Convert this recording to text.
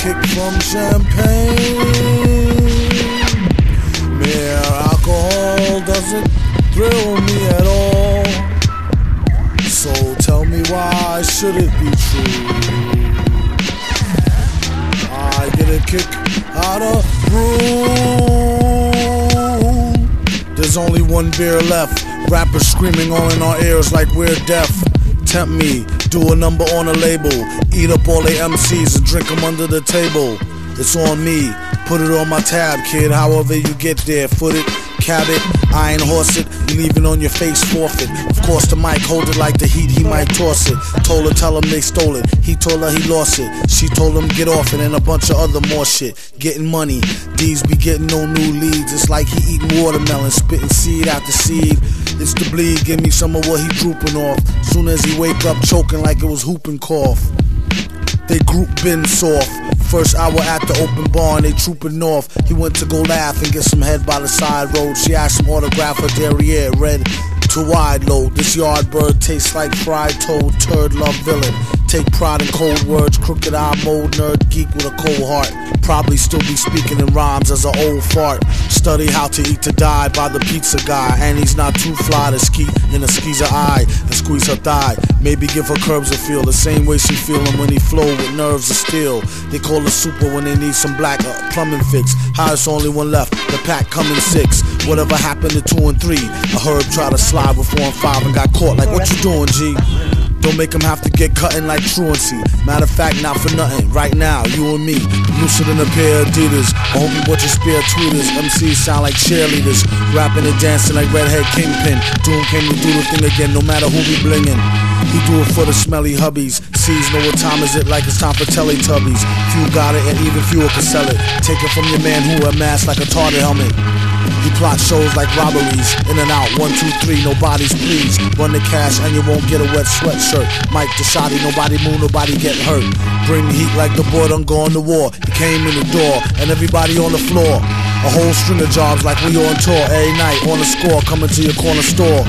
kick from champagne. Mere alcohol doesn't thrill me at all. So tell me why should it be true? I get a kick out of rule. There's only one beer left. Rappers screaming all in our ears like we're deaf. Tempt me, do a number on a label. Eat up all the MCs and drink them under the table. It's on me, put it on my tab, kid. However you get there, foot it, cab it, iron horse it. You leave it on your face, forfeit. Of course, the mic hold it like the heat, he might toss it. Told her, tell him they stole it. He told her he lost it. She told him get off it and a bunch of other more shit. Getting money, these be getting no new leads. It's like he eating watermelon, spitting seed after seed. It's the bleed, give me some of what he drooping off. Soon as he wake up, choking like it was whooping cough. They group been soft. First hour at the open bar and they trooping north. He went to go laugh and get some head by the side road. She asked him autograph her derriere, red to wide load. This yard bird tastes like fried toad, turd love villain. Take pride in cold words, crooked eye mode, nerd geek with a cold heart. Probably still be speaking in rhymes as an old fart. Study how to eat to die by the pizza guy. And he's not too fly to ski in a skeezer eye and squeeze her thigh. Maybe give her curves a feel the same way she feel him when he flow with nerves of steel. They call her super when they need some black uh, plumbing fix. Highest only one left, the pack coming six. Whatever happened to two and three? A herb tried to slide with four and five and got caught. Like what you doing, G? Don't make him have to get cutting like truancy. Matter of fact, not for nothing. Right now, you and me, looser than a pair of Adidas. I hope bought your spare tweeters. MCs sound like cheerleaders, rapping and dancing like Redhead Kingpin. Doom came to do the thing again, no matter who be blingin'. He do it for the smelly hubbies. Sees know what time is it, like it's time for Teletubbies. Few got it, and even fewer can sell it. Take it from your man who mask like a tartar helmet. He plot shows like robberies, in and out, one, two, three, nobody's please. Run the cash and you won't get a wet sweatshirt. Mike Deshadi, nobody move, nobody get hurt. Bring the heat like the boy done gone to war. He came in the door and everybody on the floor. A whole string of jobs like we on tour every night on the score, coming to your corner store.